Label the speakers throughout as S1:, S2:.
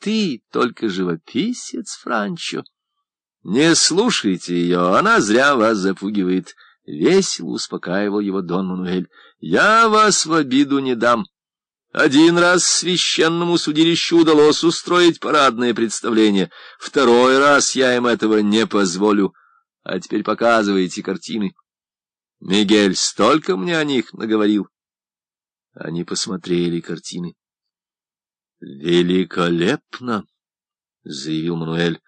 S1: ты только живописец, Франчо. Не слушайте ее, она зря вас запугивает. Весело успокаивал его Дон Мануэль. Я вас в обиду не дам. Один раз священному судилищу удалось устроить парадное представление. Второй раз я им этого не позволю. А теперь показывайте картины. Мигель столько мне о них наговорил. Они посмотрели картины. «Великолепно!» — заявил Мануэль.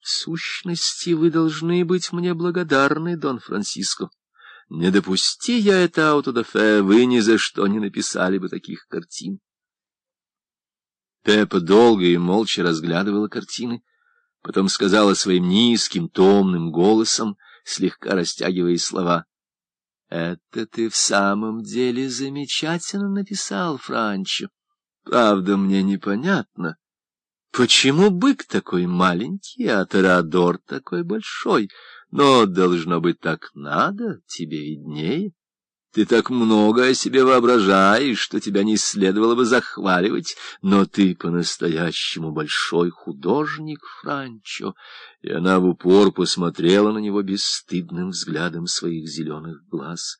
S1: «В сущности, вы должны быть мне благодарны, Дон Франциско. Не допусти я это аутодафе, вы ни за что не написали бы таких картин». Пеппа долго и молча разглядывала картины, потом сказала своим низким, томным голосом, слегка растягивая слова. — Это ты в самом деле замечательно написал, Франчо. Правда, мне непонятно, почему бык такой маленький, а Торадор такой большой, но, должно быть, так надо, тебе виднее. Ты так много о себе воображаешь, что тебя не следовало бы захваливать, но ты по-настоящему большой художник, Франчо. И она в упор посмотрела на него бесстыдным взглядом своих зеленых глаз.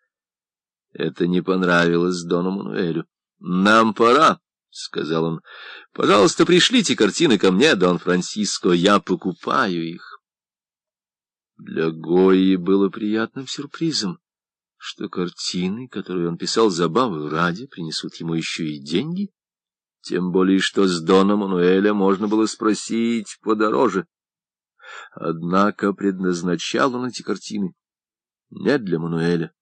S1: Это не понравилось Дону Мануэлю. — Нам пора, — сказал он. — Пожалуйста, пришлите картины ко мне, Дон Франциско, я покупаю их. Для Гои было приятным сюрпризом что картины, которые он писал забавы ради, принесут ему еще и деньги, тем более что с Дона Мануэля можно было спросить подороже. Однако предназначал он эти картины не для Мануэля,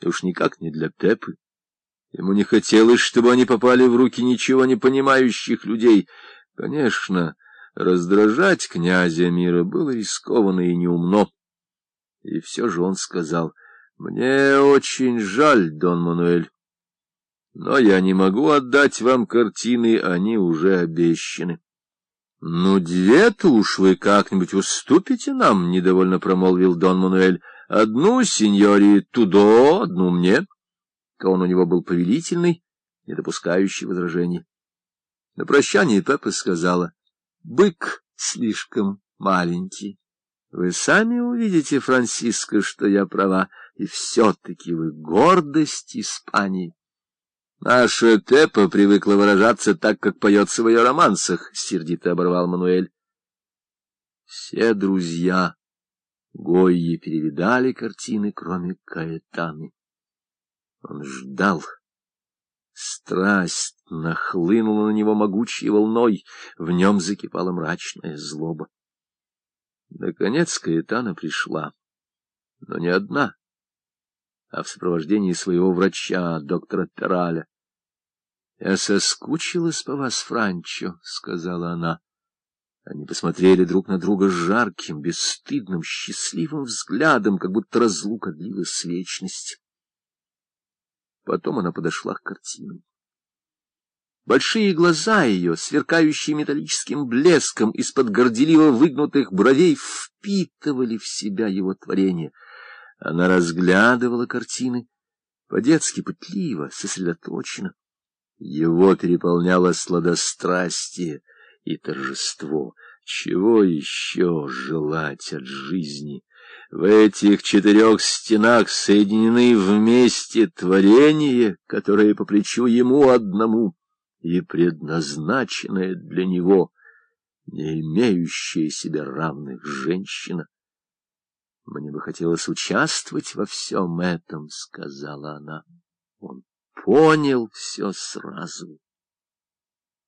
S1: и уж никак не для Пепы. Ему не хотелось, чтобы они попали в руки ничего не понимающих людей. Конечно, раздражать князя мира было рискованно и неумно. И все же он сказал — мне очень жаль, Дон Мануэль, но я не могу отдать вам картины, они уже обещаны. — Ну, две-то уж вы как-нибудь уступите нам, — недовольно промолвил Дон Мануэль. — Одну сеньоре Тудо, одну мне. Тон у него был повелительный, не допускающий возражений. На прощание Пеппа сказала, — Бык слишком маленький. Вы сами увидите, Франциско, что я права, и все-таки вы гордость Испании. Наша Тепа привыкла выражаться так, как поется в ее романсах, — сердито оборвал Мануэль. Все друзья Гойи перевидали картины, кроме Каэтаны. Он ждал. Страсть нахлынула на него могучей волной, в нем закипала мрачная злоба. Наконец Каэтана пришла, но не одна, а в сопровождении своего врача, доктора Пираля. — Я соскучилась по вас, Франчо, — сказала она. Они посмотрели друг на друга жарким, бесстыдным, счастливым взглядом, как будто разлука длилась вечность. Потом она подошла к картинам. Большие глаза ее, сверкающие металлическим блеском из-под горделиво выгнутых бровей, впитывали в себя его творение. Она разглядывала картины, по-детски пытливо, сосредоточенно. Его переполняло сладострастие и торжество. Чего еще желать от жизни? В этих четырех стенах соединены вместе творения, которые по плечу ему одному — и предназначенная для него, не имеющая себе равных женщина. Мне бы хотелось участвовать во всем этом, — сказала она. Он понял все сразу,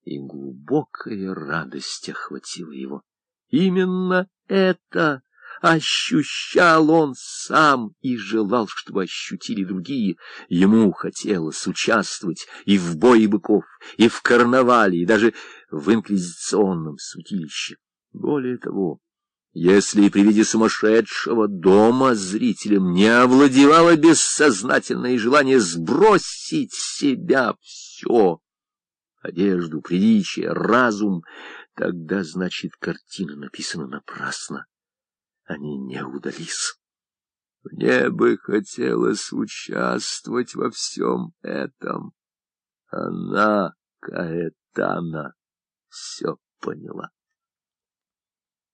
S1: и глубокая радость охватила его. Именно это ощущал он сам и желал, чтобы ощутили другие. Ему хотелось участвовать и в бое быков, и в карнавале, и даже в инквизиционном святилище. Более того, если при виде сумасшедшего дома зрителям не овладевало бессознательное желание сбросить с себя все, одежду, приличие, разум, тогда, значит, картина написана напрасно они не удались. Мне бы хотелось участвовать во всем этом. Она, Каэтана, все поняла.